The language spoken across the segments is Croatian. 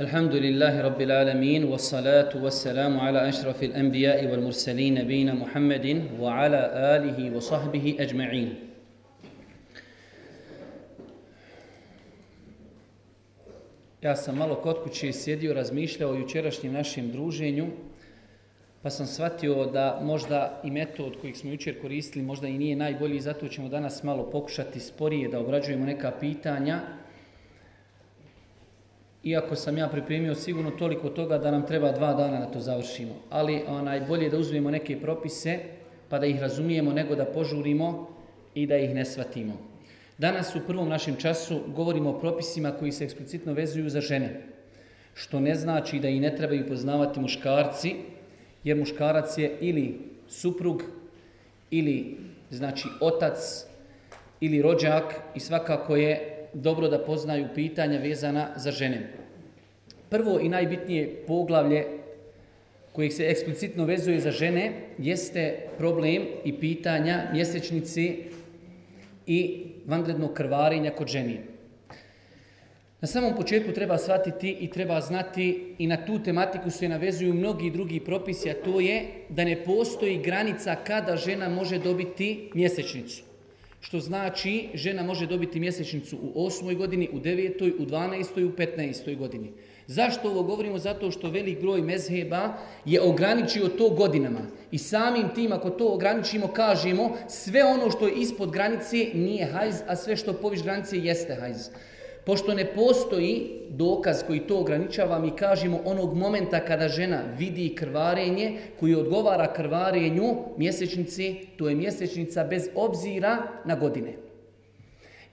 الحمد لله رب العالمين والصلاة والسلام على أشرف الأنبياء والمرسلين نبينا محمد وعلى آله وصحبه أجمعين Ja sam malo kod kuće sjedio, razmišljao o jučerašnjem našem druženju, pa sam shvatio da možda i metod kojeg smo jučer koristili možda i nije najbolji, zato ćemo danas malo pokušati sporije da obrađujemo neka pitanja. iako sam ja pripremio sigurno toliko toga da nam treba dva dana da to završimo. Ali najbolje da uzmemo neke propise pa da ih razumijemo nego da požurimo i da ih ne shvatimo. Danas u prvom našem času govorimo o propisima koji se eksplicitno vezuju za žene. Što ne znači da i ne trebaju poznavati muškarci, jer muškarac je ili suprug, ili znači otac, ili rođak i svakako je dobro da poznaju pitanja vezana za žene. Prvo i najbitnije poglavlje kojeg se eksplicitno vezuje za žene jeste problem i pitanja mjesečnici i vanrednog krvarenja kod ženi. Na samom početku treba shvatiti i treba znati i na tu tematiku se navezuju mnogi drugi propisi, a to je da ne postoji granica kada žena može dobiti mjesečnicu. Što znači žena može dobiti mjesečnicu u 8. godini, u 9. u 12. u 15. godini. Zašto ovo govorimo? Zato što velik broj mezheba je ograničio to godinama. I samim tim ako to ograničimo kažemo sve ono što je ispod granice nije hajz, a sve što poviš granice jeste hajz. Pošto ne postoji dokaz koji to ograničava, mi kažemo onog momenta kada žena vidi krvarenje koji odgovara krvarenju mjesečnici, to je mjesečnica bez obzira na godine.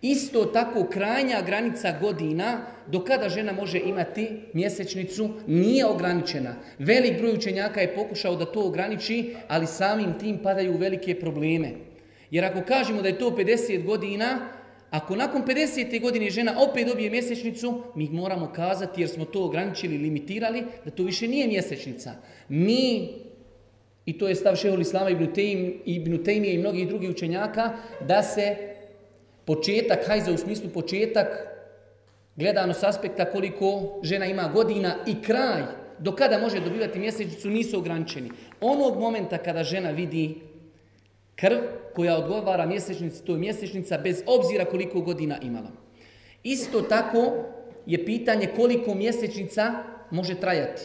Isto tako krajnja granica godina do kada žena može imati mjesečnicu nije ograničena. Velik broj učenjaka je pokušao da to ograniči, ali samim tim padaju velike probleme. Jer ako kažemo da je to 50 godina, ako nakon 50. godine žena opet dobije mjesečnicu, mi moramo kazati jer smo to ograničili, limitirali, da to više nije mjesečnica. Mi, i to je stav šehol Islama ibn Tejmije i mnogih drugih učenjaka, da se početak hajza u smislu početak gledano s aspekta koliko žena ima godina i kraj do kada može dobivati mjesečnicu nisu ograničeni. Onog momenta kada žena vidi krv koja odgovara mjesečnici, to je mjesečnica bez obzira koliko godina imala. Isto tako je pitanje koliko mjesečnica može trajati.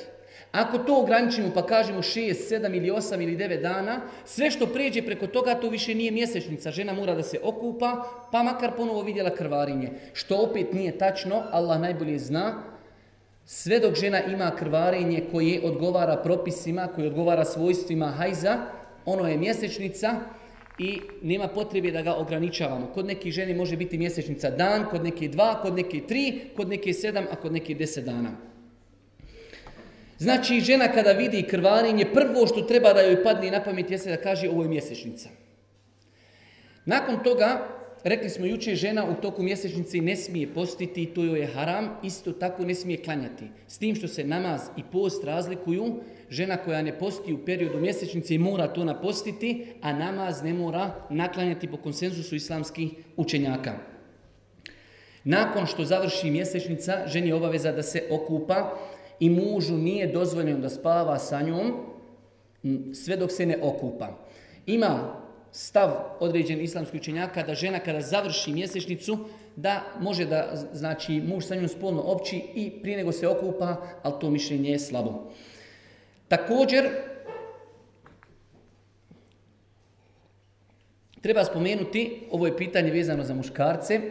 Ako to ograničimo pa kažemo 6, 7 ili 8 ili 9 dana, sve što pređe preko toga to više nije mjesečnica. Žena mora da se okupa pa makar ponovo vidjela krvarinje. Što opet nije tačno, Allah najbolje zna. Sve dok žena ima krvarenje koje odgovara propisima, koje odgovara svojstvima hajza, ono je mjesečnica i nema potrebe da ga ograničavamo. Kod nekih ženi može biti mjesečnica dan, kod neke dva, kod neke tri, kod neke sedam, a kod neke deset dana. Znači, žena kada vidi krvarenje, prvo što treba da joj padne na pamet jeste da kaže ovo je mjesečnica. Nakon toga, rekli smo jučer, žena u toku mjesečnice ne smije postiti, to joj je haram, isto tako ne smije klanjati. S tim što se namaz i post razlikuju, žena koja ne posti u periodu mjesečnice mora to napostiti, a namaz ne mora naklanjati po konsenzusu islamskih učenjaka. Nakon što završi mjesečnica, ženi je obaveza da se okupa, i mužu nije dozvoljeno da spava sa njom sve dok se ne okupa. Ima stav određen islamskih učenjaka da žena kada završi mjesečnicu da može da znači muž sa njom spolno opći i prije nego se okupa, ali to mišljenje je slabo. Također treba spomenuti, ovo je pitanje vezano za muškarce,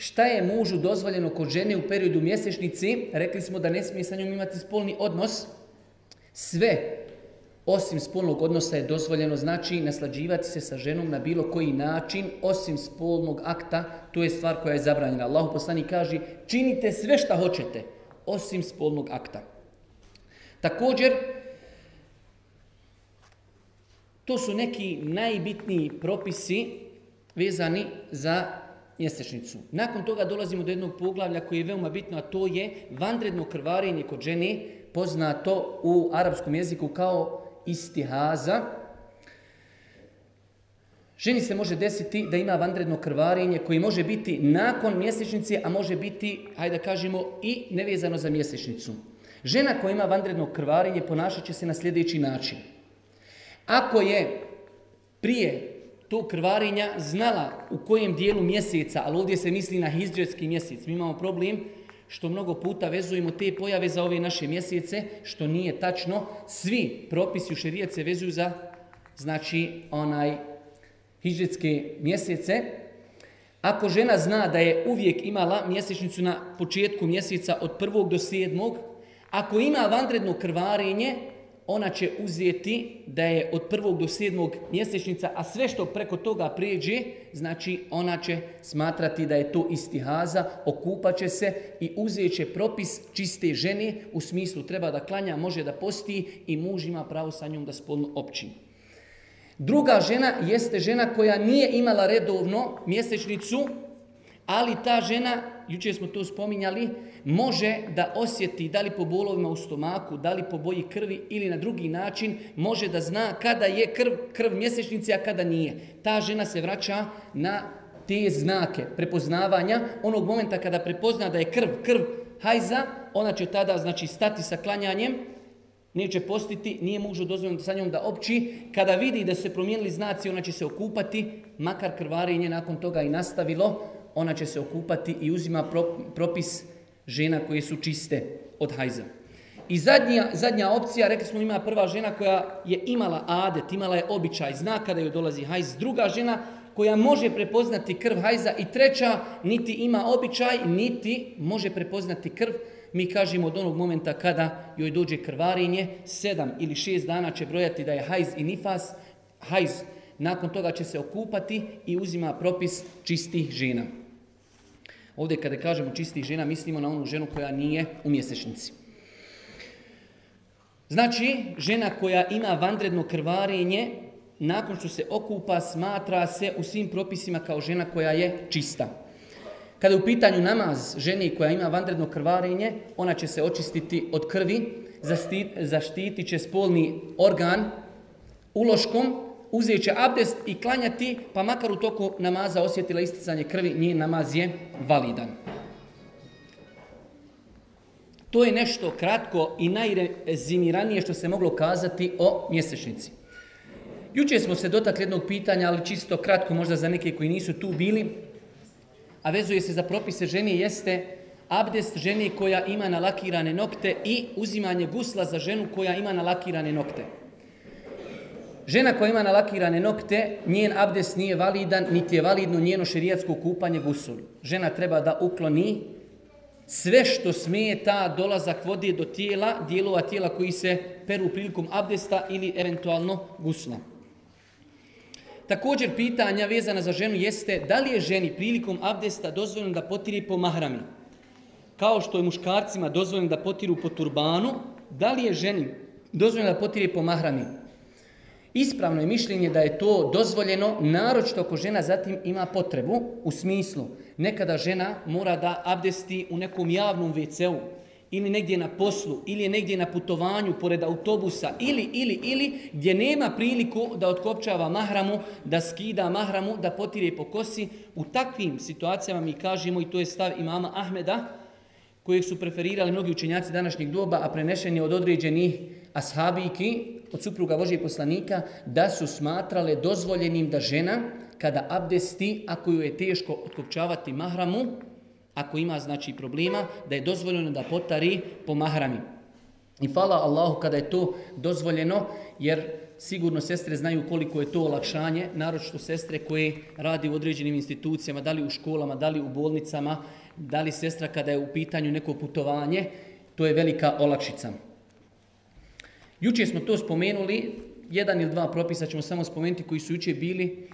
Šta je mužu dozvoljeno kod žene u periodu mjesečnici? Rekli smo da ne smije sa njom imati spolni odnos. Sve osim spolnog odnosa je dozvoljeno, znači naslađivati se sa ženom na bilo koji način, osim spolnog akta, to je stvar koja je zabranjena. Allah poslani kaže, činite sve šta hoćete, osim spolnog akta. Također, to su neki najbitniji propisi vezani za mjesečnicu. Nakon toga dolazimo do jednog poglavlja koji je veoma bitno, a to je vanredno krvarenje kod žene, poznato u arapskom jeziku kao istihaza. Ženi se može desiti da ima vanredno krvarenje koji može biti nakon mjesečnice, a može biti, hajde da kažemo, i nevezano za mjesečnicu. Žena koja ima vanredno krvarenje ponašat će se na sljedeći način. Ako je prije tog krvarenja znala u kojem dijelu mjeseca, ali ovdje se misli na hizđarski mjesec, mi imamo problem što mnogo puta vezujemo te pojave za ove naše mjesece, što nije tačno. Svi propisi u šerijet se vezuju za znači onaj hijđetske mjesece. Ako žena zna da je uvijek imala mjesečnicu na početku mjeseca od prvog do sedmog, ako ima vanredno krvarenje, ona će uzeti da je od prvog do sedmog mjesečnica, a sve što preko toga prijeđe, znači ona će smatrati da je to istihaza, okupat će se i uzet će propis čiste žene, u smislu treba da klanja, može da posti i muž ima pravo sa njom da spolno općini. Druga žena jeste žena koja nije imala redovno mjesečnicu, ali ta žena, jučer smo to spominjali, može da osjeti da li po bolovima u stomaku, da li po boji krvi ili na drugi način, može da zna kada je krv, krv mjesečnice, a kada nije. Ta žena se vraća na te znake prepoznavanja. Onog momenta kada prepozna da je krv, krv hajza, ona će tada znači stati sa klanjanjem, neće postiti, nije mužu dozvoljeno sa njom da opći. Kada vidi da se promijenili znaci, ona će se okupati, makar krvarenje nakon toga i nastavilo, ona će se okupati i uzima propis žena koje su čiste od hajza. I zadnja, zadnja opcija, rekli smo ima prva žena koja je imala adet, imala je običaj, zna kada joj dolazi hajz. Druga žena koja može prepoznati krv hajza i treća niti ima običaj, niti može prepoznati krv. Mi kažemo od onog momenta kada joj dođe krvarinje, sedam ili šest dana će brojati da je hajz i nifas. Hajz nakon toga će se okupati i uzima propis čistih žena. Ovdje kada kažemo čistih žena, mislimo na onu ženu koja nije u mjesečnici. Znači, žena koja ima vanredno krvarenje, nakon što se okupa, smatra se u svim propisima kao žena koja je čista. Kada je u pitanju namaz ženi koja ima vanredno krvarenje, ona će se očistiti od krvi, zaštiti će spolni organ uloškom, uzet će abdest i klanjati, pa makar u toku namaza osjetila isticanje krvi, njen namaz je validan. To je nešto kratko i najrezimiranije što se moglo kazati o mjesečnici. Jučer smo se dotakli jednog pitanja, ali čisto kratko možda za neke koji nisu tu bili, a vezuje se za propise žene, jeste abdest žene koja ima nalakirane nokte i uzimanje gusla za ženu koja ima nalakirane nokte. Žena koja ima nalakirane nokte, njen abdest nije validan, niti je validno njeno šerijatsko kupanje gusul. Žena treba da ukloni sve što smeta dolazak vode do tijela, dijelova tijela koji se peru prilikom abdesta ili eventualno gusla. Također pitanja vezana za ženu jeste da li je ženi prilikom abdesta dozvoljeno da potiri po mahrami. Kao što je muškarcima dozvoljeno da potiru po turbanu, da li je ženi dozvoljeno da potiri po mahrami. Ispravno je mišljenje da je to dozvoljeno, naročito ako žena zatim ima potrebu u smislu nekada žena mora da abdesti u nekom javnom WC-u ili negdje na poslu ili je negdje na putovanju pored autobusa ili, ili, ili gdje nema priliku da otkopčava mahramu, da skida mahramu, da potire po kosi. U takvim situacijama mi kažemo i to je stav imama Ahmeda kojeg su preferirali mnogi učenjaci današnjeg doba, a prenešen je od određenih ashabiki, od supruga Božije poslanika, da su smatrale dozvoljenim da žena, kada abdesti, ako ju je teško otkopčavati mahramu, ako ima znači problema, da je dozvoljeno da potari po mahrami. I hvala Allahu kada je to dozvoljeno, jer sigurno sestre znaju koliko je to olakšanje, naročito sestre koje radi u određenim institucijama, da li u školama, da li u bolnicama, da li sestra kada je u pitanju neko putovanje, to je velika olakšica. Jučer smo to spomenuli, jedan ili dva propisa ćemo samo spomenuti koji su jučer bili,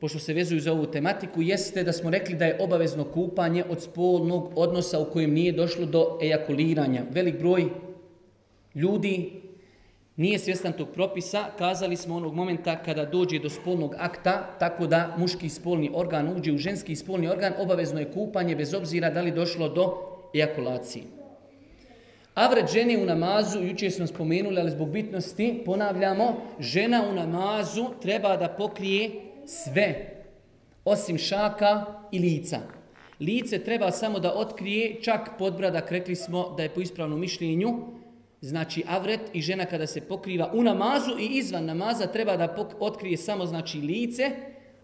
pošto se vezuju za ovu tematiku, jeste da smo rekli da je obavezno kupanje od spolnog odnosa u kojem nije došlo do ejakuliranja. Velik broj ljudi nije svjestan tog propisa, kazali smo onog momenta kada dođe do spolnog akta, tako da muški spolni organ uđe u ženski spolni organ, obavezno je kupanje bez obzira da li došlo do ejakulacije. Avret žene u namazu, jučer smo spomenuli, ali zbog bitnosti ponavljamo, žena u namazu treba da pokrije sve, osim šaka i lica. Lice treba samo da otkrije, čak podbradak, rekli smo da je po ispravnom mišljenju, znači avret i žena kada se pokriva u namazu i izvan namaza treba da otkrije samo znači lice,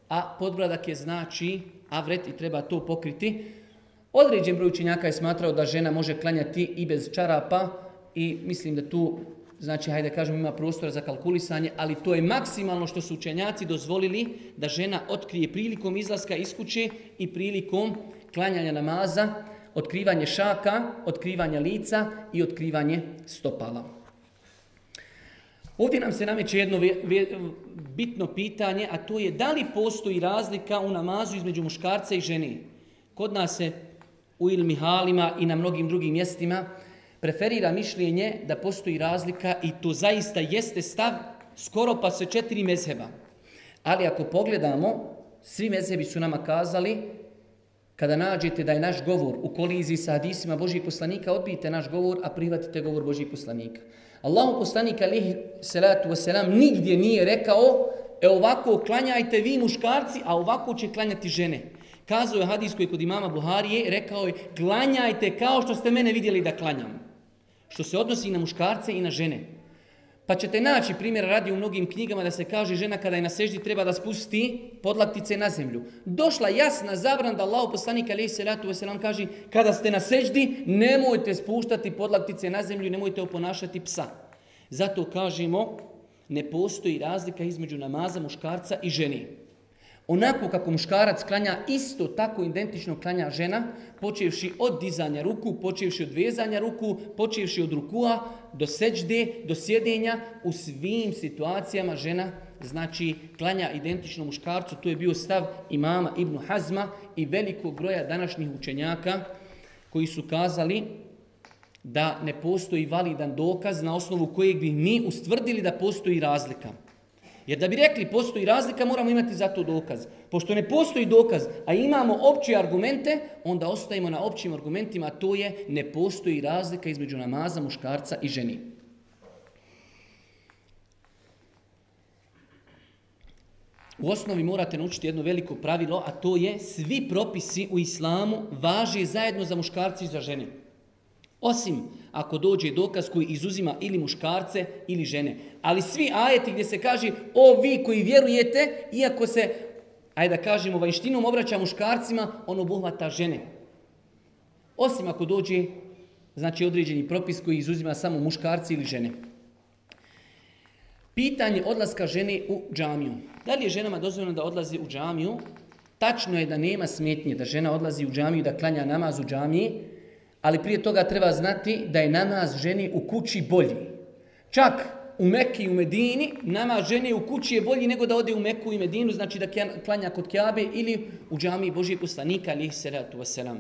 a podbradak je znači avret i treba to pokriti. Određen broj učenjaka je smatrao da žena može klanjati i bez čarapa i mislim da tu znači hajde kažemo ima prostora za kalkulisanje, ali to je maksimalno što su učenjaci dozvolili da žena otkrije prilikom izlaska iz kuće i prilikom klanjanja namaza, otkrivanje šaka, otkrivanje lica i otkrivanje stopala. Ovdje nam se nameće jedno bitno pitanje, a to je da li postoji razlika u namazu između muškarca i žene. Kod nas se u Ilmihalima i na mnogim drugim mjestima preferira mišljenje da postoji razlika i to zaista jeste stav skoro pa se četiri mezheba. Ali ako pogledamo, svi mezhebi su nama kazali kada nađete da je naš govor u koliziji sa hadisima Božih poslanika, odbijte naš govor, a prihvatite govor Božih poslanika. Allahu poslanik alihi salatu wasalam nigdje nije rekao e ovako klanjajte vi muškarci, a ovako će klanjati žene. Kazao je hadis koji kod imama Buharije, rekao je klanjajte kao što ste mene vidjeli da klanjam. Što se odnosi i na muškarce i na žene. Pa ćete naći primjer radi u mnogim knjigama da se kaže žena kada je na seždi treba da spusti podlaktice na zemlju. Došla jasna zabran da Allah poslanik alaih salatu wasalam kaže kada ste na seždi nemojte spuštati podlaktice na zemlju nemojte oponašati psa. Zato kažemo ne postoji razlika između namaza muškarca i žene. Onako kako muškarac klanja, isto tako identično klanja žena, počevši od dizanja ruku, počevši od vezanja ruku, počevši od rukua, do seđde, do sjedenja, u svim situacijama žena znači klanja identično muškarcu. To je bio stav imama Ibnu Hazma i velikog broja današnjih učenjaka koji su kazali da ne postoji validan dokaz na osnovu kojeg bi mi ustvrdili da postoji razlika. Jer da bi rekli postoji razlika, moramo imati za to dokaz. Pošto ne postoji dokaz, a imamo opće argumente, onda ostajemo na općim argumentima, a to je ne postoji razlika između namaza muškarca i ženi. U osnovi morate naučiti jedno veliko pravilo, a to je svi propisi u islamu važi zajedno za muškarci i za žene. Osim ako dođe dokaz koji izuzima ili muškarce ili žene. Ali svi ajeti gdje se kaže o vi koji vjerujete, iako se, ajde da kažemo, vanjštinom obraća muškarcima, on obuhvata žene. Osim ako dođe znači određeni propis koji izuzima samo muškarci ili žene. Pitanje odlaska žene u džamiju. Da li je ženama dozvoljeno da odlazi u džamiju? Tačno je da nema smetnje da žena odlazi u džamiju, da klanja namaz u džamiji, ali prije toga treba znati da je namaz ženi u kući bolji. Čak u Mekki u Medini namaz ženi u kući je bolji nego da ode u Meku i Medinu, znači da klanja kod Kjabe ili u džamiji Božijeg poslanika, ali salatu wasalam.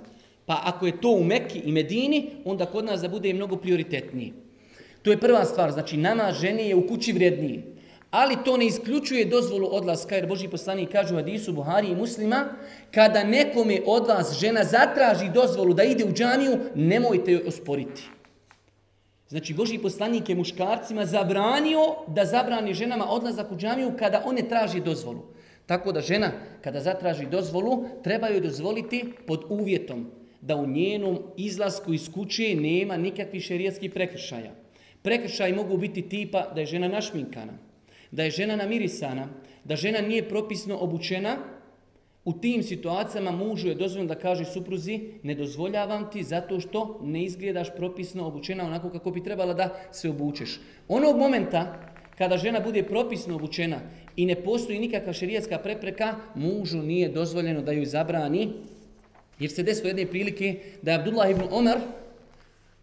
Pa ako je to u Mekki i Medini, onda kod nas da bude mnogo prioritetniji. To je prva stvar, znači namaz ženi je u kući vrijedniji. Ali to ne isključuje dozvolu odlaska, jer Boži poslanik kaže u hadisu Buhari i muslima, kada nekome od vas žena zatraži dozvolu da ide u džamiju, nemojte joj osporiti. Znači, Boži poslanik je muškarcima zabranio da zabrani ženama odlazak u džamiju kada one traži dozvolu. Tako da žena, kada zatraži dozvolu, treba joj dozvoliti pod uvjetom da u njenom izlasku iz kuće nema nikakvih šerijatskih prekršaja. Prekršaj mogu biti tipa da je žena našminkana, da je žena namirisana, da žena nije propisno obučena, u tim situacijama mužu je dozvoljeno da kaže supruzi ne dozvoljavam ti zato što ne izgledaš propisno obučena onako kako bi trebala da se obučeš. Onog momenta kada žena bude propisno obučena i ne postoji nikakva šerijatska prepreka, mužu nije dozvoljeno da ju zabrani. Jer se desilo jedne prilike da je Abdullah ibn Omar,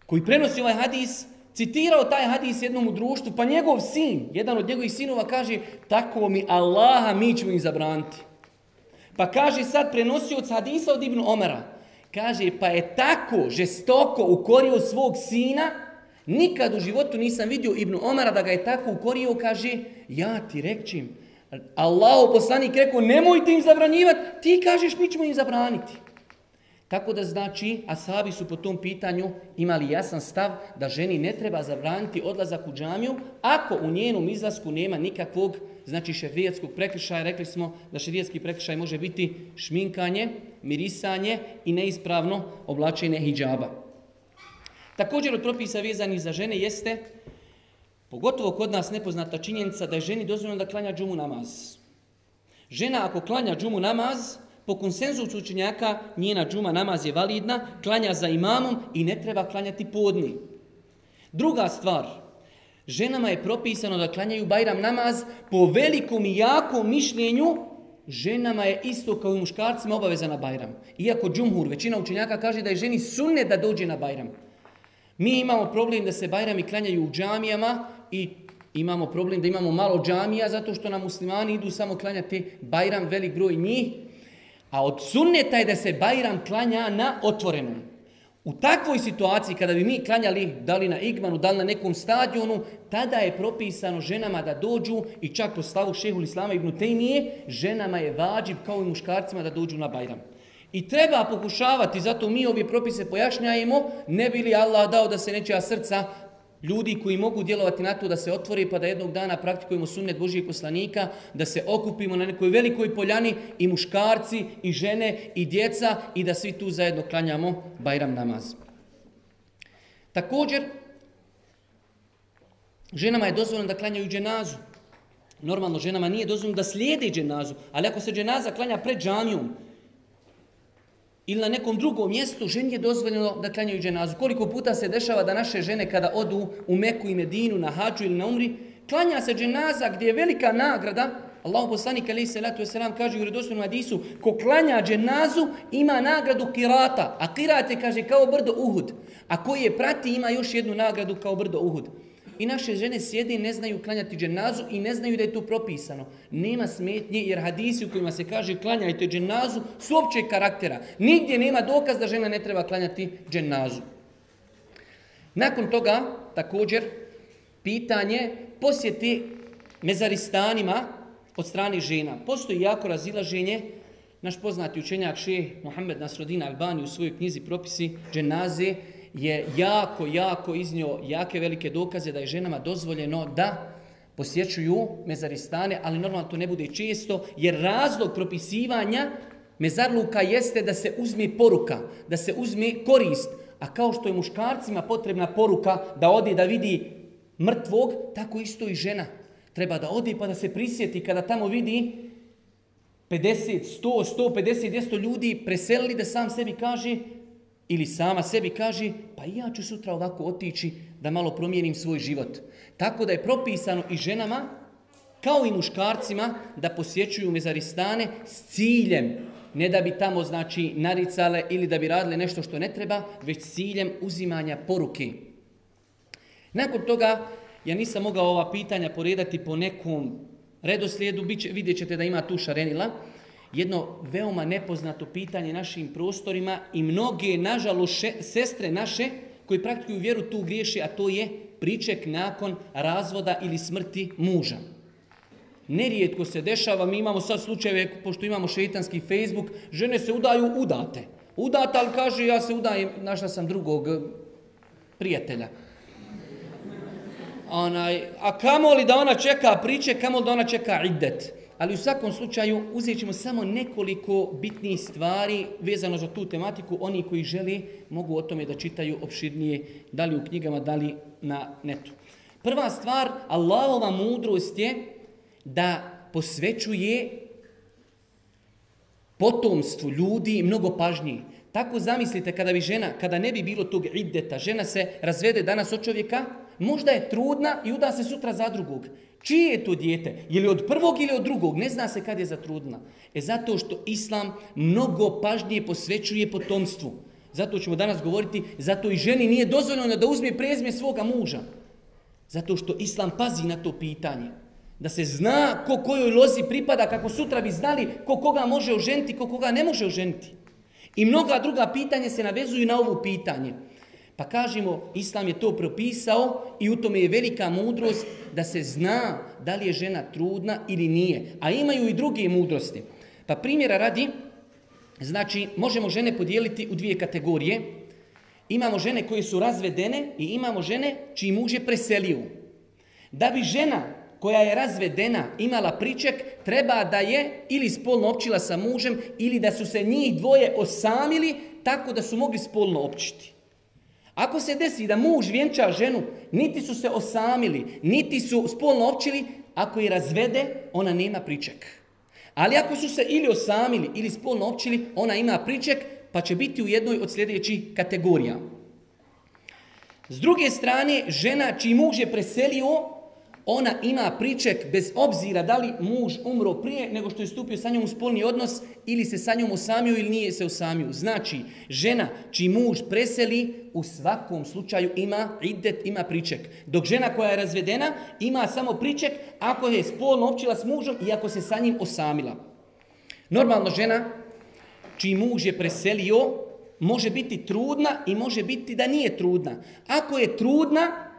koji prenosi ovaj hadis, citirao taj hadis jednom u društvu, pa njegov sin, jedan od njegovih sinova kaže, tako mi Allaha mi ćemo im zabraniti. Pa kaže sad prenosioc hadisa od Ibn Omara, kaže pa je tako žestoko ukorio svog sina, nikad u životu nisam vidio Ibn Omara da ga je tako ukorio, kaže, ja ti rekćim, Allah poslanik rekao, nemojte im zabranjivati, ti kažeš mi ćemo im zabraniti. Tako da znači, asabi su po tom pitanju imali jasan stav da ženi ne treba zabraniti odlazak u džamiju ako u njenom izlasku nema nikakvog znači šefijetskog prekršaja. Rekli smo da šefijetski prekršaj može biti šminkanje, mirisanje i neispravno oblačenje hijjaba. Također od propisa vezanih za žene jeste, pogotovo kod nas nepoznata činjenica da je ženi dozvoljeno da klanja džumu namaz. Žena ako klanja džumu namaz, po konsenzusu učenjaka njena džuma namaz je validna, klanja za imamom i ne treba klanjati podni. Druga stvar, ženama je propisano da klanjaju Bajram namaz po velikom i jakom mišljenju ženama je isto kao i muškarcima obaveza na Bajram. Iako džumhur, većina učenjaka kaže da je ženi sunne da dođe na Bajram. Mi imamo problem da se Bajrami klanjaju u džamijama i imamo problem da imamo malo džamija zato što nam muslimani idu samo klanjati Bajram, velik broj njih a od sunneta je da se Bajram klanja na otvorenom. U takvoj situaciji kada bi mi klanjali da li na Igmanu, da li na nekom stadionu, tada je propisano ženama da dođu i čak po slavu šehul Islama ibn Tejmije, ženama je vađib kao i muškarcima da dođu na Bajram. I treba pokušavati, zato mi ove propise pojašnjajemo, ne bi li Allah dao da se nečija srca ljudi koji mogu djelovati na to da se otvori pa da jednog dana praktikujemo sunnet Božijeg poslanika, da se okupimo na nekoj velikoj poljani i muškarci i žene i djeca i da svi tu zajedno klanjamo Bajram namaz. Također, ženama je dozvoljeno da klanjaju dženazu. Normalno, ženama nije dozvoljeno da slijede dženazu, ali ako se dženaza klanja pred džamijom, ili na nekom drugom mjestu, ženi je dozvoljeno da klanjaju dženazu. Koliko puta se dešava da naše žene kada odu u Meku i Medinu, na hađu ili na umri, klanja se dženaza gdje je velika nagrada. Allahu poslanik alaihi salatu wasalam kaže u redostojnom hadisu, ko klanja dženazu ima nagradu kirata, a kirat je kaže kao brdo Uhud, a koji je prati ima još jednu nagradu kao brdo Uhud. I naše žene sjede i ne znaju klanjati dženazu i ne znaju da je to propisano. Nema smetnje jer hadisi u kojima se kaže klanjajte dženazu su općeg karaktera. Nigdje nema dokaz da žena ne treba klanjati dženazu. Nakon toga, također, pitanje posjeti mezaristanima od strane žena. Postoji jako razilaženje. Naš poznati učenjak šeh Mohamed Nasrodin Albani u svojoj knjizi propisi dženaze je jako, jako iznio jake velike dokaze da je ženama dozvoljeno da posjećuju mezaristane, ali normalno to ne bude često, jer razlog propisivanja mezarluka jeste da se uzme poruka, da se uzme korist. A kao što je muškarcima potrebna poruka da odi da vidi mrtvog, tako isto i žena. Treba da odi pa da se prisjeti kada tamo vidi 50, 100, 150, 200 ljudi preselili da sam sebi kaže ili sama sebi kaže, pa ja ću sutra ovako otići da malo promijenim svoj život. Tako da je propisano i ženama, kao i muškarcima, da posjećuju mezaristane s ciljem, ne da bi tamo znači naricale ili da bi radile nešto što ne treba, već s ciljem uzimanja poruke. Nakon toga, ja nisam mogao ova pitanja poredati po nekom redoslijedu, vidjet ćete da ima tu šarenila, jedno veoma nepoznato pitanje našim prostorima i mnoge, nažalost, sestre naše koji praktikuju vjeru tu griješi, a to je priček nakon razvoda ili smrti muža. Nerijetko se dešava, mi imamo sad slučajeve, pošto imamo šeitanski Facebook, žene se udaju udate. Udata, ali kaže, ja se udajem, našla sam drugog prijatelja. Onaj, a kamo li da ona čeka priče, kamo da ona čeka idet. Ali u svakom slučaju uzet ćemo samo nekoliko bitnih stvari vezano za tu tematiku. Oni koji žele mogu o tome da čitaju opširnije, da li u knjigama, da li na netu. Prva stvar, Allahova mudrost je da posvećuje potomstvu ljudi mnogo pažnije. Tako zamislite kada bi žena, kada ne bi bilo tog iddeta, žena se razvede danas od čovjeka, možda je trudna i uda se sutra za drugog. Čije je to dijete? Je li od prvog ili od drugog? Ne zna se kad je zatrudna. E zato što Islam mnogo pažnije posvećuje potomstvu. Zato ćemo danas govoriti, zato i ženi nije dozvoljeno da uzme prezme svoga muža. Zato što Islam pazi na to pitanje. Da se zna ko kojoj lozi pripada, kako sutra bi znali ko koga može oženiti, ko koga ne može oženiti. I mnoga druga pitanja se navezuju na ovo pitanje. Pa kažemo, Islam je to propisao i u tome je velika mudrost da se zna da li je žena trudna ili nije. A imaju i druge mudrosti. Pa primjera radi, Znači, možemo žene podijeliti u dvije kategorije. Imamo žene koje su razvedene i imamo žene čiji muž je preselio. Da bi žena koja je razvedena imala priček, treba da je ili spolno općila sa mužem ili da su se njih dvoje osamili tako da su mogli spolno općiti. Ako se desi da muž vjenča ženu, niti su se osamili, niti su spolno općili, ako je razvede, ona nema priček. Ali ako su se ili osamili ili spolno općili, ona ima priček, pa će biti u jednoj od sljedećih kategorija. S druge strane, žena čiji muž je preselio, ona ima priček bez obzira da li muž umro prije nego što je stupio sa njom u spolni odnos ili se sa njom osamio ili nije se osamio. Znači, žena čiji muž preseli u svakom slučaju ima idet, ima priček. Dok žena koja je razvedena ima samo priček ako je spolno općila s mužom i ako se sa njim osamila. Normalno žena čiji muž je preselio može biti trudna i može biti da nije trudna. Ako je trudna,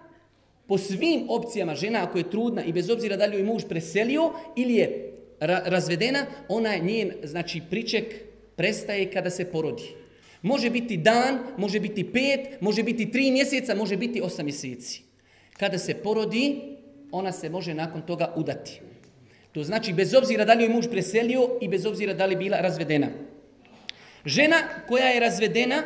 po svim opcijama žena ako je trudna i bez obzira da li joj muž preselio ili je razvedena, ona je njen, znači priček prestaje kada se porodi. Može biti dan, može biti pet, može biti tri mjeseca, može biti osam mjeseci. Kada se porodi, ona se može nakon toga udati. To znači bez obzira da li joj muž preselio i bez obzira da li bila razvedena. Žena koja je razvedena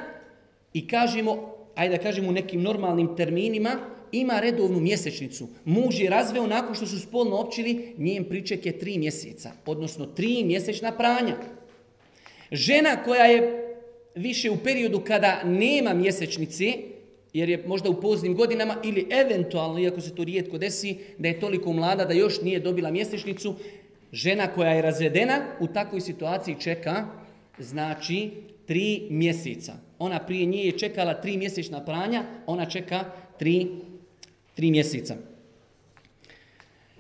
i kažemo, ajde da kažemo u nekim normalnim terminima, ima redovnu mjesečnicu. Muž je razveo nakon što su spolno općili, njen priček je tri mjeseca, odnosno tri mjesečna pranja. Žena koja je više u periodu kada nema mjesečnice, jer je možda u poznim godinama ili eventualno, iako se to rijetko desi, da je toliko mlada da još nije dobila mjesečnicu, žena koja je razvedena u takvoj situaciji čeka, znači, tri mjeseca. Ona prije nje je čekala tri mjesečna pranja, ona čeka tri tri mjeseca.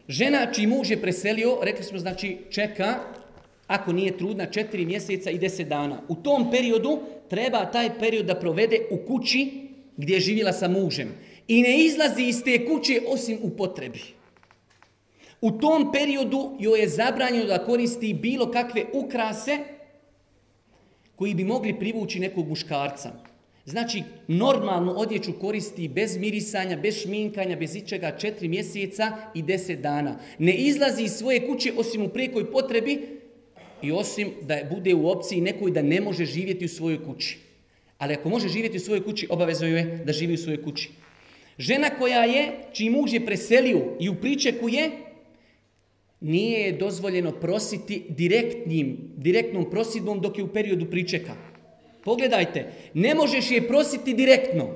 Žena čiji muž je preselio, rekli smo znači čeka, ako nije trudna, četiri mjeseca i deset dana. U tom periodu treba taj period da provede u kući gdje je živjela sa mužem. I ne izlazi iz te kuće osim u potrebi. U tom periodu joj je zabranjeno da koristi bilo kakve ukrase koji bi mogli privući nekog muškarca. Znači, normalnu odjeću koristi bez mirisanja, bez šminkanja, bez ičega četiri mjeseca i deset dana. Ne izlazi iz svoje kuće osim u prijekoj potrebi i osim da bude u opciji nekoj da ne može živjeti u svojoj kući. Ali ako može živjeti u svojoj kući, obavezno je da živi u svojoj kući. Žena koja je, čiji muž je preselio i u pričeku je, nije je dozvoljeno prositi direktnim, direktnom prosidbom dok je u periodu pričeka. Pogledajte, ne možeš je prositi direktno.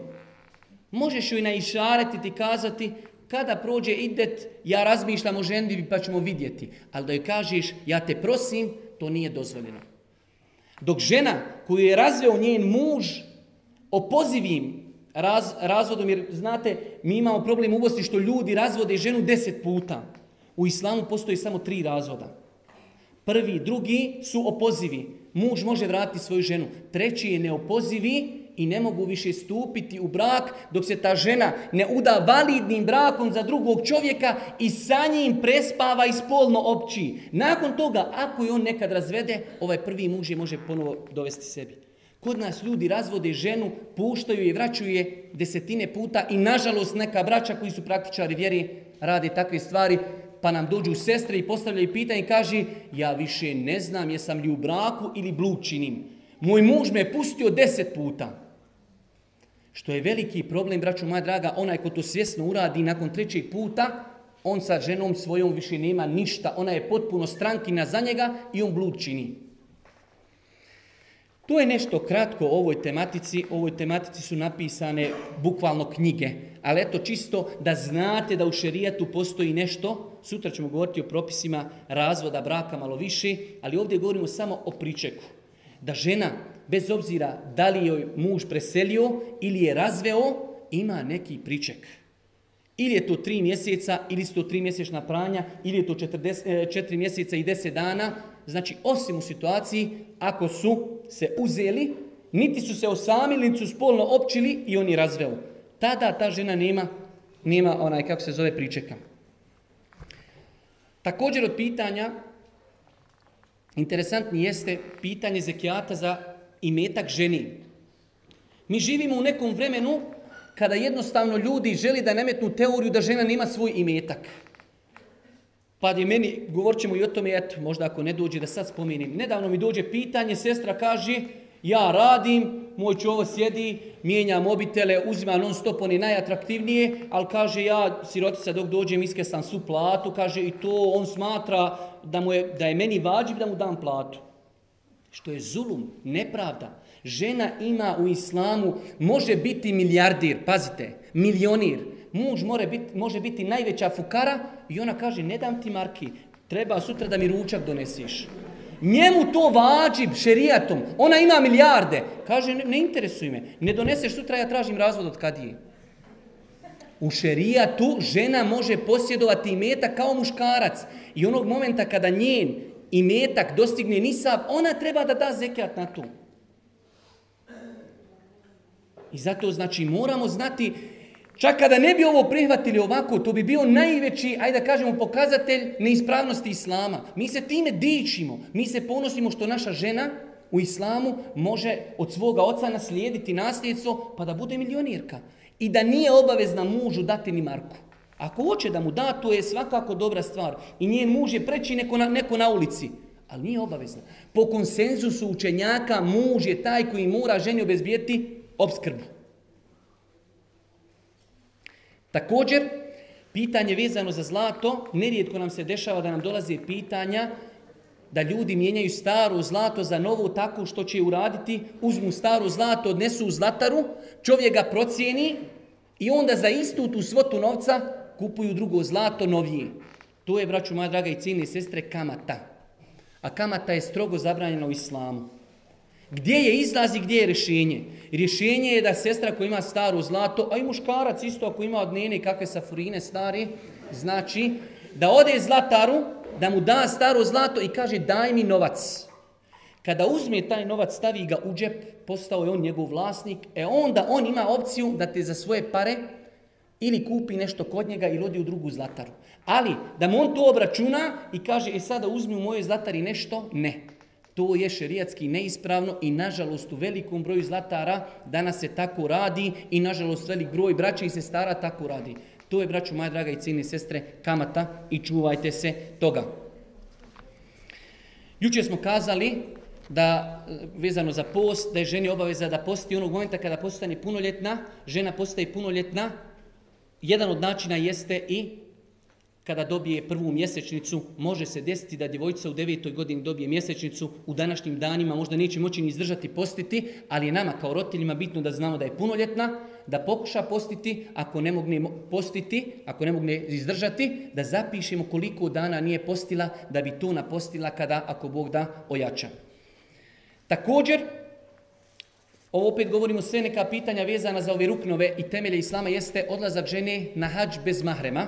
Možeš joj naišaretiti i kazati, kada prođe idet, ja razmišljam o žendivi pa ćemo vidjeti. Ali da joj kažeš, ja te prosim, to nije dozvoljeno. Dok žena koju je razveo njen muž opozivim raz, razvodom, jer znate, mi imamo problem u što ljudi razvode ženu deset puta. U islamu postoji samo tri razvoda. Prvi, drugi su opozivi muž može vratiti svoju ženu. Treći je neopozivi i ne mogu više stupiti u brak dok se ta žena ne uda validnim brakom za drugog čovjeka i sa njim prespava i spolno opći. Nakon toga, ako je on nekad razvede, ovaj prvi muž je može ponovo dovesti sebi. Kod nas ljudi razvode ženu, puštaju je, vraćaju je desetine puta i nažalost neka braća koji su praktičari vjeri rade takve stvari pa nam dođu sestre i postavljaju pitanje i kaže ja više ne znam jesam li u braku ili blučinim. Moj muž me pustio deset puta. Što je veliki problem, braću moja draga, onaj ko to svjesno uradi nakon trećeg puta, on sa ženom svojom više nema ništa. Ona je potpuno strankina za njega i on blud čini. To je nešto kratko o ovoj tematici. O ovoj tematici su napisane bukvalno knjige. Ali eto čisto da znate da u šerijatu postoji nešto sutra ćemo govoriti o propisima razvoda braka malo više, ali ovdje govorimo samo o pričeku. Da žena, bez obzira da li joj muž preselio ili je razveo, ima neki priček. Ili je to tri mjeseca, ili su to tri mjesečna pranja, ili je to e, četiri mjeseca i deset dana. Znači, osim u situaciji ako su se uzeli, niti su se osamili, niti su spolno općili i oni razveo. Tada ta žena nema, nema onaj, kako se zove, pričeka. Također od pitanja interesantni jeste pitanje zekijata za imetak ženi. Mi živimo u nekom vremenu kada jednostavno ljudi želi da nametnu teoriju da žena nema svoj imetak. Pa je meni, govorit ćemo i o tome, eto, možda ako ne dođe da sad spomenim. Nedavno mi dođe pitanje, sestra kaže, ja radim, moj čovo sjedi, mijenja mobitele, uzima non stop one najatraktivnije, ali kaže ja, sirotica dok dođem, iske sam su platu, kaže i to on smatra da, mu je, da je meni vađib da mu dam platu. Što je zulum, nepravda. Žena ima u islamu, može biti milijardir, pazite, milionir. Muž more biti, može biti najveća fukara i ona kaže ne dam ti marki, treba sutra da mi ručak donesiš. Njemu to vađi šerijatom. Ona ima milijarde. Kaže, ne, ne interesuj me. Ne doneseš sutra, ja tražim razvod od kadije. U šerijatu žena može posjedovati imetak kao muškarac. I onog momenta kada njen imetak dostigne nisav, ona treba da da zekijat na to. I zato znači moramo znati Čak kada ne bi ovo prihvatili ovako, to bi bio najveći, ajde da kažemo, pokazatelj neispravnosti Islama. Mi se time dičimo, mi se ponosimo što naša žena u Islamu može od svoga oca naslijediti nasljedstvo pa da bude milionirka. I da nije obavezna mužu dati ni marku. Ako hoće da mu da, to je svakako dobra stvar. I njen muž je preći neko na, neko na ulici. Ali nije obavezna. Po konsenzusu učenjaka muž je taj koji mora ženi obezbijeti obskrbu. Također, pitanje vezano za zlato, nerijetko nam se dešava da nam dolaze pitanja da ljudi mijenjaju staro zlato za novo tako što će uraditi, uzmu staro zlato, odnesu u zlataru, čovjek ga procijeni i onda za istu tu svotu novca kupuju drugo zlato novije. To je, braću moja draga i cijene sestre, kamata. A kamata je strogo zabranjena u islamu. Gdje je izlaz i gdje je rješenje? Rješenje je da sestra koja ima staro zlato, a i muškarac isto ako ima od njene kakve safurine stari, znači da ode zlataru, da mu da staro zlato i kaže daj mi novac. Kada uzme taj novac, stavi ga u džep, postao je on njegov vlasnik, e onda on ima opciju da te za svoje pare ili kupi nešto kod njega ili odi u drugu zlataru. Ali da mu on to obračuna i kaže, e sada uzmi u mojoj zlatari nešto, ne. To je šerijatski neispravno i nažalost u velikom broju zlatara danas se tako radi i nažalost velik broj braća i sestara tako radi. To je, braću moja draga i cijene sestre, kamata i čuvajte se toga. Jučer smo kazali da, vezano za post, da je ženi obaveza da posti onog momenta kada postane punoljetna, žena postaje punoljetna, jedan od načina jeste i kada dobije prvu mjesečnicu, može se desiti da djevojčica u devetoj godini dobije mjesečnicu, u današnjim danima možda neće moći ni izdržati postiti, ali je nama kao roditeljima bitno da znamo da je punoljetna, da pokuša postiti, ako ne mogne postiti, ako ne mogne izdržati, da zapišemo koliko dana nije postila, da bi to napostila kada, ako Bog da, ojača. Također, ovo opet govorimo sve neka pitanja vezana za ove ruknove i temelje Islama, jeste odlazak žene na hađ bez mahrema,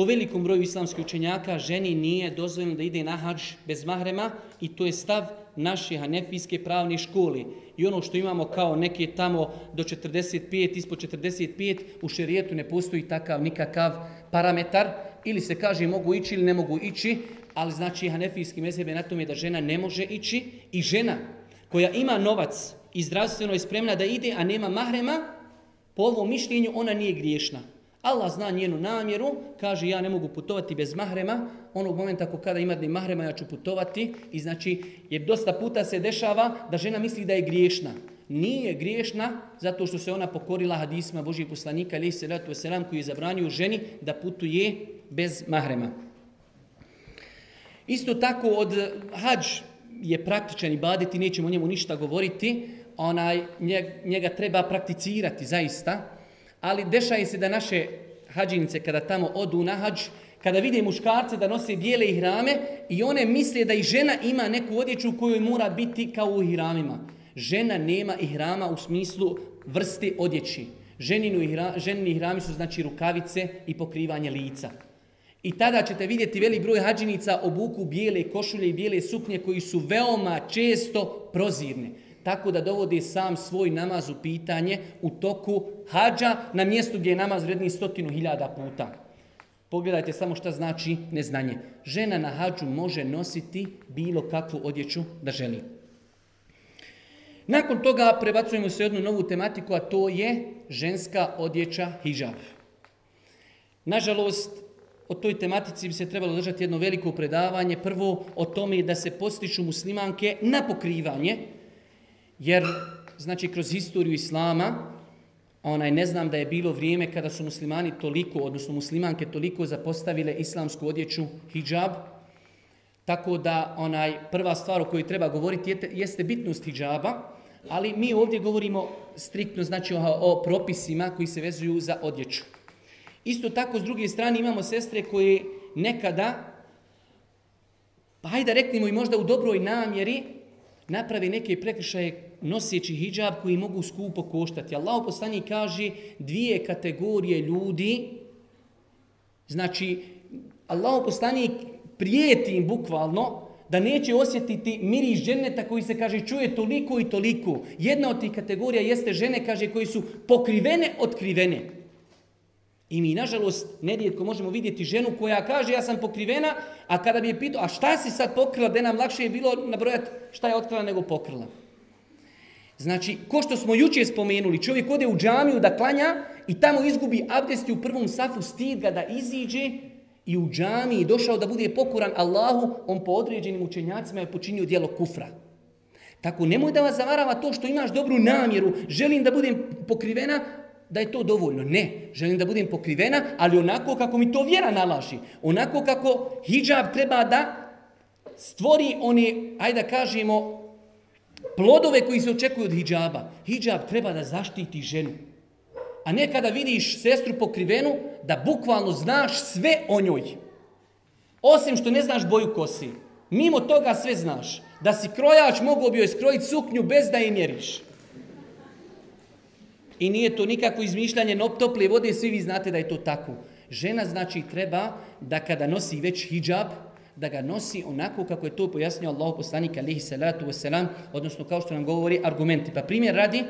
Po velikom broju islamskih učenjaka ženi nije dozvoljeno da ide na hađ bez mahrema i to je stav naše hanefijske pravne škole. I ono što imamo kao neke tamo do 45, ispod 45, u šerijetu ne postoji takav nikakav parametar. Ili se kaže mogu ići ili ne mogu ići, ali znači hanefijski mezhebe na tome da žena ne može ići i žena koja ima novac i zdravstveno je spremna da ide, a nema mahrema, po ovom mišljenju ona nije griješna. Allah zna njenu namjeru, kaže ja ne mogu putovati bez mahrema, onog momenta ako kada ima mahrema ja ću putovati i znači jer dosta puta se dešava da žena misli da je griješna. Nije griješna zato što se ona pokorila hadisma Božijeg poslanika se ratu selam koji je zabranio ženi da putuje bez mahrema. Isto tako od hađ je praktičan i nećemo o njemu ništa govoriti, onaj, njega treba prakticirati zaista, ali dešaje se da naše hađinice kada tamo odu na hađ, kada vide muškarce da nose bijele ihrame i one misle da i žena ima neku odjeću u kojoj mora biti kao u ihramima. Žena nema ihrama u smislu vrste odjeći. Ženinu ihra, ženini ihrami su znači rukavice i pokrivanje lica. I tada ćete vidjeti velik broj hađinica obuku bijele košulje i bijele suknje koji su veoma često prozirne tako da dovodi sam svoj namaz u pitanje u toku hađa na mjestu gdje je namaz vredni stotinu hiljada puta. Pogledajte samo šta znači neznanje. Žena na hađu može nositi bilo kakvu odjeću da želi. Nakon toga prebacujemo se jednu novu tematiku, a to je ženska odjeća hijab. Nažalost, o toj tematici bi se trebalo držati jedno veliko predavanje. Prvo o tome da se postiču muslimanke na pokrivanje, jer znači kroz historiju islama onaj ne znam da je bilo vrijeme kada su muslimani toliko, odnosno muslimanke toliko zapostavile islamsku odjeću hijab, tako da onaj prva stvar o kojoj treba govoriti jeste bitnost hijaba, ali mi ovdje govorimo striktno znači o, o propisima koji se vezuju za odjeću. Isto tako, s druge strane, imamo sestre koje nekada, pa hajde reknimo i možda u dobroj namjeri, napravi neke prekršaje noseći hijab koji mogu skupo koštati. Allah poslani kaže dvije kategorije ljudi, znači Allah poslani prijeti im bukvalno da neće osjetiti miris ženeta koji se kaže čuje toliko i toliko. Jedna od tih kategorija jeste žene kaže koji su pokrivene otkrivene. I mi, nažalost, nerijetko možemo vidjeti ženu koja kaže ja sam pokrivena, a kada bi je pitao, a šta si sad pokrila, da nam lakše je bilo nabrojati šta je otkrila nego pokrila. Znači, ko što smo jučer spomenuli, čovjek ode u džamiju da klanja i tamo izgubi abdesti u prvom safu, stid ga da iziđe i u džamiji došao da bude pokoran Allahu, on po određenim učenjacima je počinio dijelo kufra. Tako, nemoj da vas zavarava to što imaš dobru namjeru, želim da budem pokrivena, da je to dovoljno. Ne, želim da budem pokrivena, ali onako kako mi to vjera nalaži. Onako kako hijab treba da stvori oni, ajde da kažemo, plodove koji se očekuju od hijjaba. Hijab treba da zaštiti ženu. A ne kada vidiš sestru pokrivenu, da bukvalno znaš sve o njoj. Osim što ne znaš boju kosi. Mimo toga sve znaš. Da si krojač, mogao bi joj skrojiti suknju bez da je mjeriš. I nije to nikako izmišljanje tople vode, svi vi znate da je to tako. Žena znači treba da kada nosi već hijab, da ga nosi onako kako je to pojasnio Allah poslanik alihi salatu wasalam, odnosno kao što nam govori argumenti. Pa primjer radi,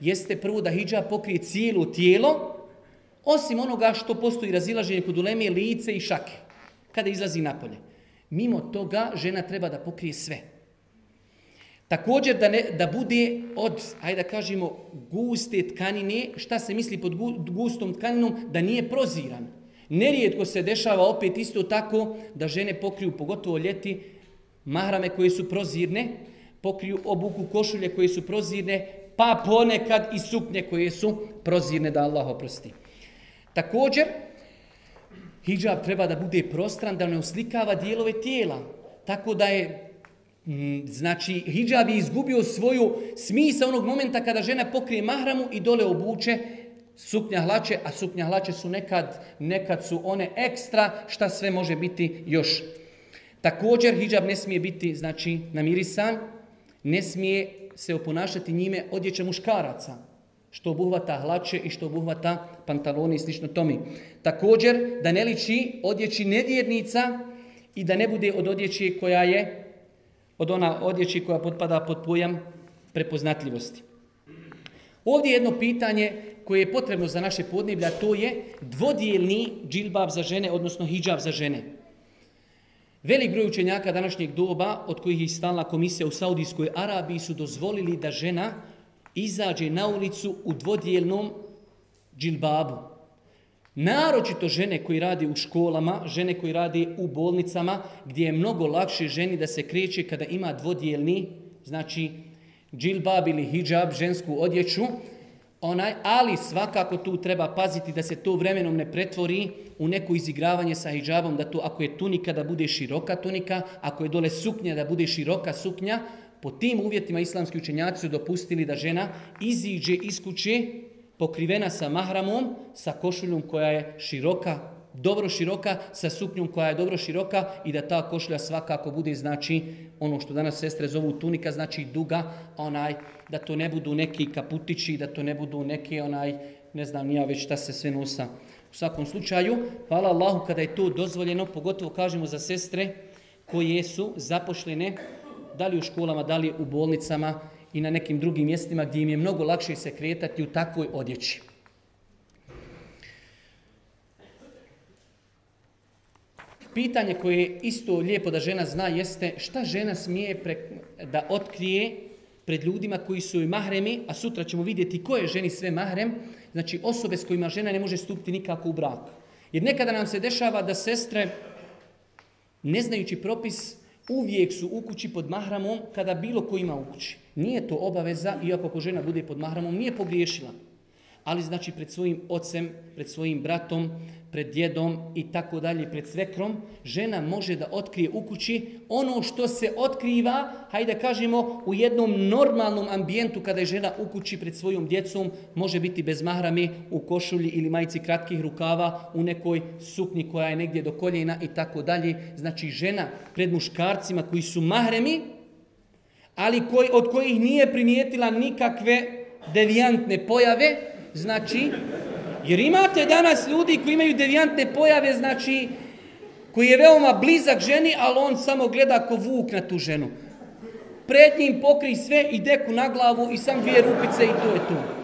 jeste prvo da hijab pokrije cijelo tijelo, osim onoga što postoji razilaženje kod uleme, lice i šake, kada izlazi napolje. Mimo toga žena treba da pokrije sve. Također da, ne, da bude od, ajde da kažemo, guste tkanine, šta se misli pod gustom tkaninom, da nije proziran. Nerijetko se dešava opet isto tako da žene pokriju, pogotovo ljeti, mahrame koje su prozirne, pokriju obuku košulje koje su prozirne, pa ponekad i suknje koje su prozirne, da Allah oprosti. Također, hijab treba da bude prostran, da ne uslikava dijelove tijela. Tako da je, mm, znači, hijab je izgubio svoju smisa onog momenta kada žena pokrije mahramu i dole obuče suknja hlače, a suknja hlače su nekad, nekad su one ekstra, šta sve može biti još. Također, hijab ne smije biti, znači, namirisan, ne smije se oponašati njime odjeća muškaraca, što obuhvata hlače i što obuhvata pantaloni i slično tomi. Također, da ne liči odjeći nedjednica i da ne bude od odjeći koja je, od ona odjeći koja potpada pod pojam prepoznatljivosti. Ovdje je jedno pitanje koje je potrebno za naše podneblja, to je dvodijelni džilbab za žene, odnosno hijab za žene. Velik broj učenjaka današnjeg doba, od kojih je stalna komisija u Saudijskoj Arabiji, su dozvolili da žena izađe na ulicu u dvodijelnom džilbabu. Naročito žene koji rade u školama, žene koji rade u bolnicama, gdje je mnogo lakše ženi da se kreće kada ima dvodijelni, znači džilbab ili hijab, žensku odjeću, onaj, ali svakako tu treba paziti da se to vremenom ne pretvori u neko izigravanje sa hijabom, da to ako je tunika da bude široka tunika, ako je dole suknja da bude široka suknja, po tim uvjetima islamski učenjaci su dopustili da žena iziđe iz kuće pokrivena sa mahramom, sa košuljom koja je široka, dobro široka, sa suknjom koja je dobro široka i da ta košulja svakako bude znači ono što danas sestre zovu tunika, znači duga, onaj da to ne budu neki kaputići, da to ne budu neki onaj, ne znam nija već šta se sve nosa. U svakom slučaju, hvala Allahu kada je to dozvoljeno, pogotovo kažemo za sestre koje su zapošljene da li u školama, da li u bolnicama i na nekim drugim mjestima gdje im je mnogo lakše se kretati u takvoj odjeći. Pitanje koje je isto lijepo da žena zna jeste šta žena smije da otkrije pred ljudima koji su joj mahremi, a sutra ćemo vidjeti ko je ženi sve mahrem, znači osobe s kojima žena ne može stupiti nikako u brak. Jer nekada nam se dešava da sestre, ne znajući propis, uvijek su u kući pod mahramom kada bilo ko ima u kući. Nije to obaveza, iako ako žena bude pod mahramom, nije pogriješila. Ali znači pred svojim ocem, pred svojim bratom, pred djedom i tako dalje, pred svekrom, žena može da otkrije u kući ono što se otkriva, hajde kažemo, u jednom normalnom ambijentu kada je žena u kući pred svojom djecom, može biti bez mahrami u košulji ili majici kratkih rukava, u nekoj suknji koja je negdje do koljena i tako dalje. Znači žena pred muškarcima koji su mahremi, ali koji, od kojih nije primijetila nikakve devijantne pojave, znači jer imate danas ljudi koji imaju devijantne pojave, znači koji je veoma blizak ženi, ali on samo gleda ko vuk na tu ženu. Pred njim pokri sve i deku na glavu i sam dvije rupice i to je to.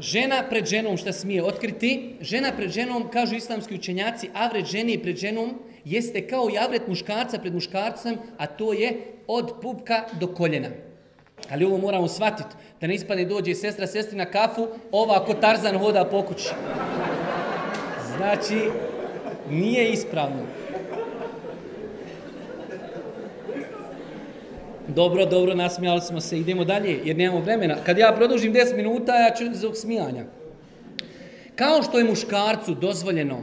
Žena pred ženom šta smije otkriti? Žena pred ženom, kažu islamski učenjaci, avret ženi pred ženom jeste kao i avret muškarca pred muškarcem, a to je od pupka do koljena. Ali ovo moramo shvatiti, da ne ispadne dođe sestra sestri na kafu, ova ako Tarzan hoda po kući. Znači, nije ispravno. Dobro, dobro, nasmijali smo se, idemo dalje, jer nemamo vremena. Kad ja produžim 10 minuta, ja ću zbog smijanja. Kao što je muškarcu dozvoljeno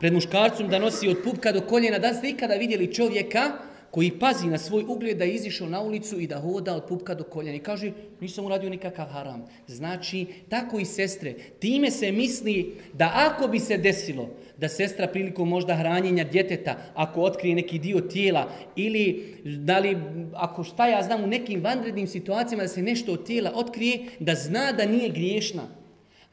pred muškarcom da nosi od pupka do koljena, da ste ikada vidjeli čovjeka koji pazi na svoj ugled da je izišao na ulicu i da hoda od pupka do koljena i kaže nisam uradio nikakav haram. Znači, tako i sestre. Time se misli da ako bi se desilo da sestra prilikom možda hranjenja djeteta, ako otkrije neki dio tijela ili da li, ako šta ja znam u nekim vanrednim situacijama da se nešto od tijela otkrije, da zna da nije griješna.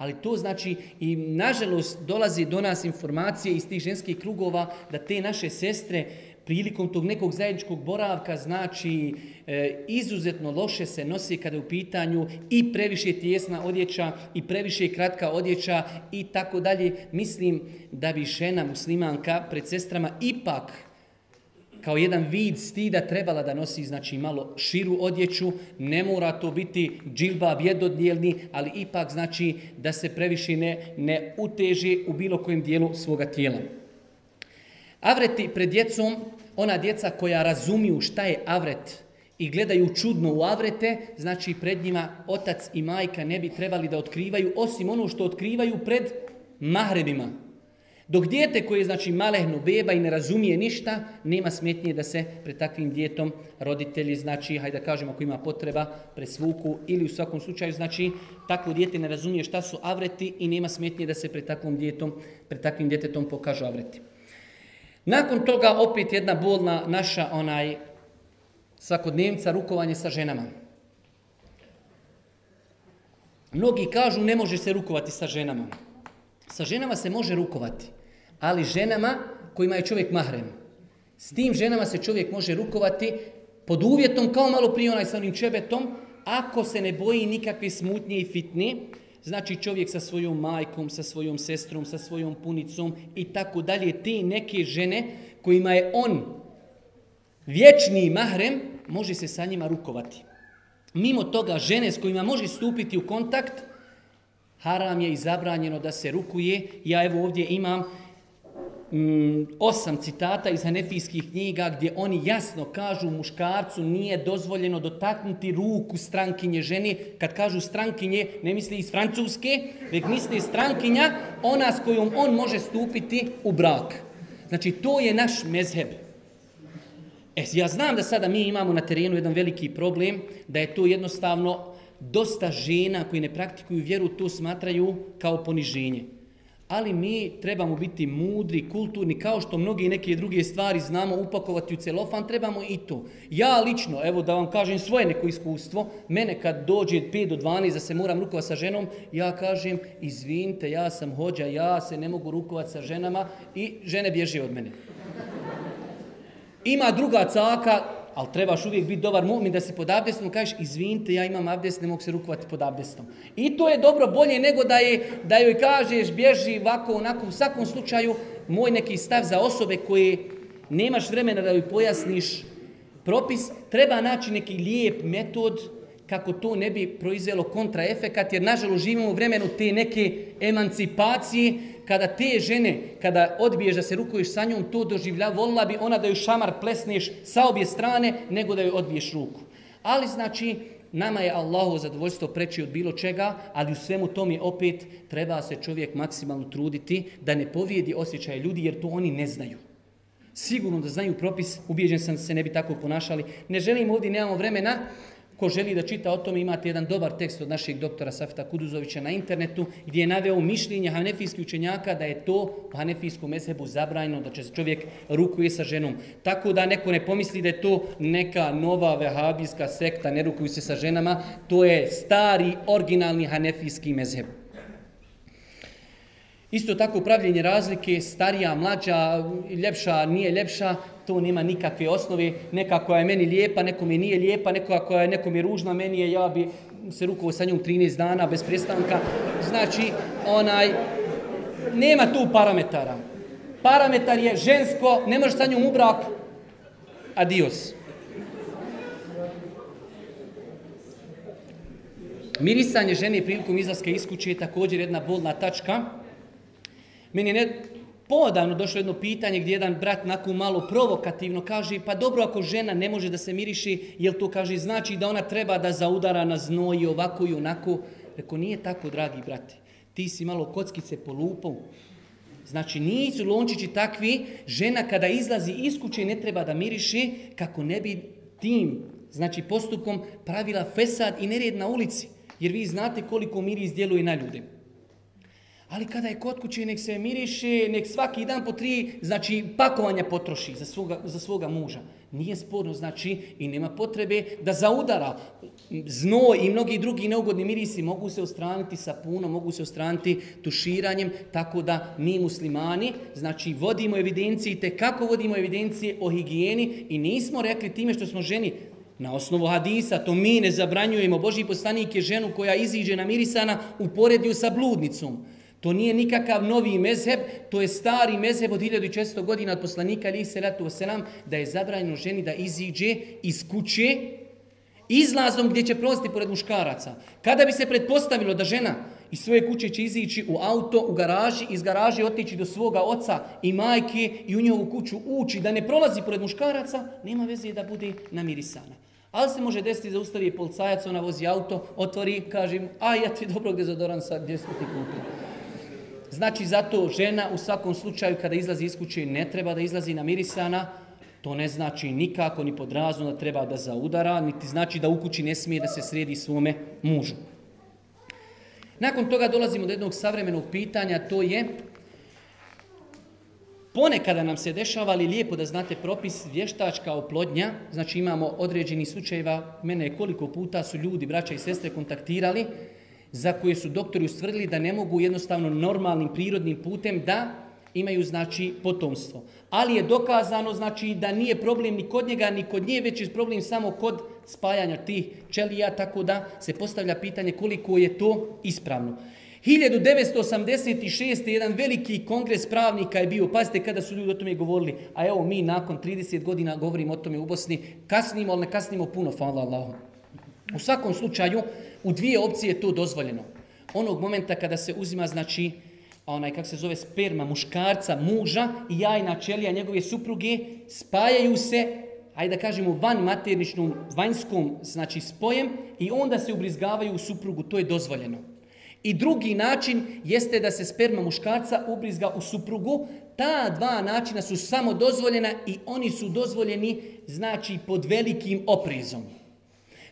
Ali to znači i nažalost dolazi do nas informacije iz tih ženskih krugova da te naše sestre prilikom tog nekog zajedničkog boravka znači e, izuzetno loše se nosi kada je u pitanju i previše tjesna odjeća i previše kratka odjeća i tako dalje. Mislim da bi žena muslimanka pred sestrama ipak kao jedan vid stida trebala da nosi znači malo širu odjeću, ne mora to biti džilba vjedodnijelni, ali ipak znači da se previše ne, ne uteže u bilo kojem dijelu svoga tijela. Avreti pred djecom, ona djeca koja razumiju šta je avret i gledaju čudno u avrete, znači pred njima otac i majka ne bi trebali da otkrivaju, osim ono što otkrivaju pred mahrebima. Dok dijete koje je znači malehno beba i ne razumije ništa, nema smetnje da se pred takvim djetom roditelji, znači, hajde da kažemo ako ima potreba, presvuku ili u svakom slučaju, znači, takvo dijete ne razumije šta su avreti i nema smetnje da se pred takvom djetom, pred takvim djetetom pokažu avreti. Nakon toga opet jedna bolna naša onaj svakodnevnica rukovanje sa ženama. Mnogi kažu ne može se rukovati sa ženama. Sa ženama se može rukovati, ali ženama kojima je čovjek mahrem. S tim ženama se čovjek može rukovati pod uvjetom kao malo prije onaj sa onim čebetom, ako se ne boji nikakve smutnje i fitne, Znači čovjek sa svojom majkom, sa svojom sestrom, sa svojom punicom i tako dalje. Te neke žene kojima je on vječni mahrem, može se sa njima rukovati. Mimo toga žene s kojima može stupiti u kontakt, haram je i zabranjeno da se rukuje. Ja evo ovdje imam osam citata iz hanefijskih knjiga gdje oni jasno kažu muškarcu nije dozvoljeno dotaknuti ruku strankinje ženi. Kad kažu strankinje, ne misli iz Francuske, već misli strankinja, ona s kojom on može stupiti u brak. Znači, to je naš mezheb. E, ja znam da sada mi imamo na terenu jedan veliki problem, da je to jednostavno dosta žena koji ne praktikuju vjeru, to smatraju kao poniženje ali mi trebamo biti mudri, kulturni, kao što mnogi neke druge stvari znamo upakovati u celofan, trebamo i to. Ja lično, evo da vam kažem svoje neko iskustvo, mene kad dođe 5 do 12 da se moram rukovati sa ženom, ja kažem, izvinite, ja sam hođa, ja se ne mogu rukovati sa ženama i žene bježe od mene. Ima druga caka, ali trebaš uvijek biti dobar mu'min da se pod abdestom kažeš izvinite, ja imam abdest, ne mogu se rukovati pod abdestom. I to je dobro, bolje nego da, je, da joj kažeš bježi ovako, onako, u svakom slučaju moj neki stav za osobe koje nemaš vremena da joj pojasniš propis, treba naći neki lijep metod kako to ne bi proizvelo kontraefekat, jer nažalost živimo u vremenu te neke emancipacije, kada te žene, kada odbiješ da se rukuješ sa njom, to doživlja, volila bi ona da ju šamar plesneš sa obje strane, nego da joj odbiješ ruku. Ali znači, nama je Allahu zadovoljstvo preći od bilo čega, ali u svemu tom je opet treba se čovjek maksimalno truditi da ne povijedi osjećaje ljudi, jer to oni ne znaju. Sigurno da znaju propis, ubijeđen sam se ne bi tako ponašali. Ne želim ovdje, nemamo vremena, Ko želi da čita o tome, imate jedan dobar tekst od našeg doktora Safta Kuduzovića na internetu, gdje je naveo mišljenje hanefijskih učenjaka da je to u hanefijskom mesebu zabranjeno, da će se čovjek rukuje sa ženom. Tako da neko ne pomisli da je to neka nova vehabijska sekta, ne rukuju se sa ženama, to je stari, originalni hanefijski mezheb. Isto tako pravljenje razlike, starija, mlađa, ljepša, nije ljepša, to nema nikakve osnove. Neka koja je meni lijepa, nekom je nije lijepa, neka koja je nekom je ružna, meni je, ja bi se rukovao sa njom 13 dana bez prestanka. Znači, onaj, nema tu parametara. Parametar je žensko, ne možeš sa njom u brak, adios. Mirisanje žene prilikom izlaska iz kuće je također jedna bolna tačka. Meni je podavno došlo jedno pitanje gdje jedan brat nakon malo provokativno kaže pa dobro ako žena ne može da se miriši, jel to kaže znači da ona treba da zaudara na znoj ovako i onako. Reko nije tako dragi brati. Ti si malo kockice po lupu. Znači nisu lončići takvi, žena kada izlazi iz kuće ne treba da miriši kako ne bi tim znači postupkom pravila fesad i nered na ulici. Jer vi znate koliko miris djeluje na ljude. Ali kada je kod kuće, nek se miriše, nek svaki dan po tri, znači, pakovanja potroši za svoga, za svoga muža. Nije sporno, znači, i nema potrebe da zaudara. Znoj i mnogi drugi neugodni mirisi mogu se ustraniti sapunom, mogu se ustraniti tuširanjem, tako da mi muslimani, znači, vodimo evidencije, te kako vodimo evidencije o higijeni i nismo rekli time što smo ženi na osnovu hadisa, to mi ne zabranjujemo. Boži poslanik je ženu koja iziđe na mirisana uporedio sa bludnicom. To nije nikakav novi mezheb, to je stari mezheb od 1400 godina od poslanika ali se ratu selam da je zabranjeno ženi da iziđe iz kuće izlazom gdje će prolaziti pored muškaraca. Kada bi se pretpostavilo da žena iz svoje kuće će izići u auto, u garaži, iz garaže otići do svoga oca i majke i u njegovu kuću ući, da ne prolazi pored muškaraca, nema veze da bude namirisana. Ali se može desiti da ustavi policajac, ona vozi auto, otvori, kažem, a ja ti dobro dezodorans gdje smo ti kupili. Znači, zato žena u svakom slučaju kada izlazi iz kuće ne treba da izlazi na mirisana, to ne znači nikako ni pod razum da treba da zaudara, niti znači da u kući ne smije da se sredi svome mužu. Nakon toga dolazimo do jednog savremenog pitanja, to je ponekada nam se dešava, ali lijepo da znate propis vještačka oplodnja, znači imamo određeni slučajeva, mene koliko puta su ljudi, braća i sestre kontaktirali, za koje su doktori ustvrdili da ne mogu jednostavno normalnim prirodnim putem da imaju znači potomstvo. Ali je dokazano znači da nije problem ni kod njega ni kod nje, već je problem samo kod spajanja tih čelija, tako da se postavlja pitanje koliko je to ispravno. 1986. jedan veliki kongres pravnika je bio, pazite kada su ljudi o tome govorili, a evo mi nakon 30 godina govorimo o tome u Bosni, kasnimo, ali ne kasnimo puno, hvala Allahu. U svakom slučaju, u dvije opcije je to dozvoljeno. Onog momenta kada se uzima, znači, onaj, kako se zove, sperma muškarca, muža i jajna čelija njegove supruge, spajaju se, ajde da kažemo, van materničnom, vanjskom, znači, spojem i onda se ubrizgavaju u suprugu, to je dozvoljeno. I drugi način jeste da se sperma muškarca ubrizga u suprugu. Ta dva načina su samo dozvoljena i oni su dozvoljeni, znači, pod velikim oprezom.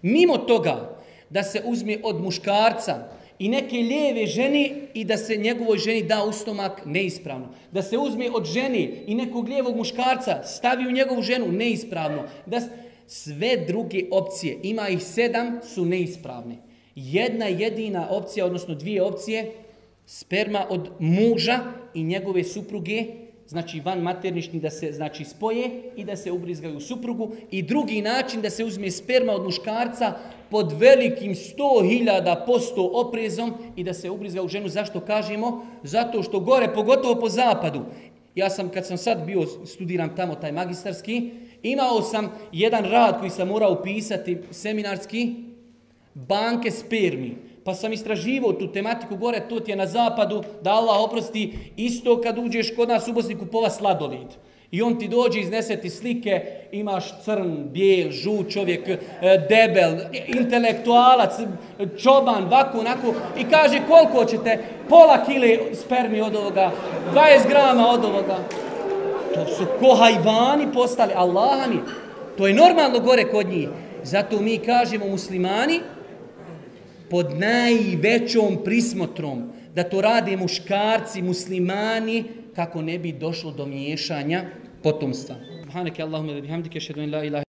Mimo toga, da se uzme od muškarca i neke lijeve ženi i da se njegovoj ženi da ustomak neispravno. Da se uzme od ženi i nekog lijevog muškarca stavi u njegovu ženu neispravno. Da sve druge opcije, ima ih sedam, su neispravne. Jedna jedina opcija, odnosno dvije opcije, sperma od muža i njegove supruge, znači van maternični da se znači spoje i da se ubrizgaju suprugu i drugi način da se uzme sperma od muškarca pod velikim 100.000 posto oprezom i da se ubrizga u ženu. Zašto kažemo? Zato što gore, pogotovo po zapadu, ja sam kad sam sad bio, studiram tamo taj magistarski, imao sam jedan rad koji sam morao upisati, seminarski, banke spermi. Pa sam istraživao tu tematiku gore, to ti je na zapadu, da Allah oprosti, isto kad uđeš kod nas u Bosni kupova sladolid. I on ti dođe, iznese ti slike, imaš crn, bijel, žut čovjek, e, debel, intelektualac, čoban, vaku, onako, i kaže koliko ćete, pola kile spermi od ovoga, 20 grama od ovoga. To su ko hajvani postali, Allahani. To je normalno gore kod njih. Zato mi kažemo muslimani, pod najvećom prismotrom, da to rade muškarci, muslimani, kako ne bi došlo do miješanja potomstva. Subhaneke Allahumma bihamdike, šedun la ilaha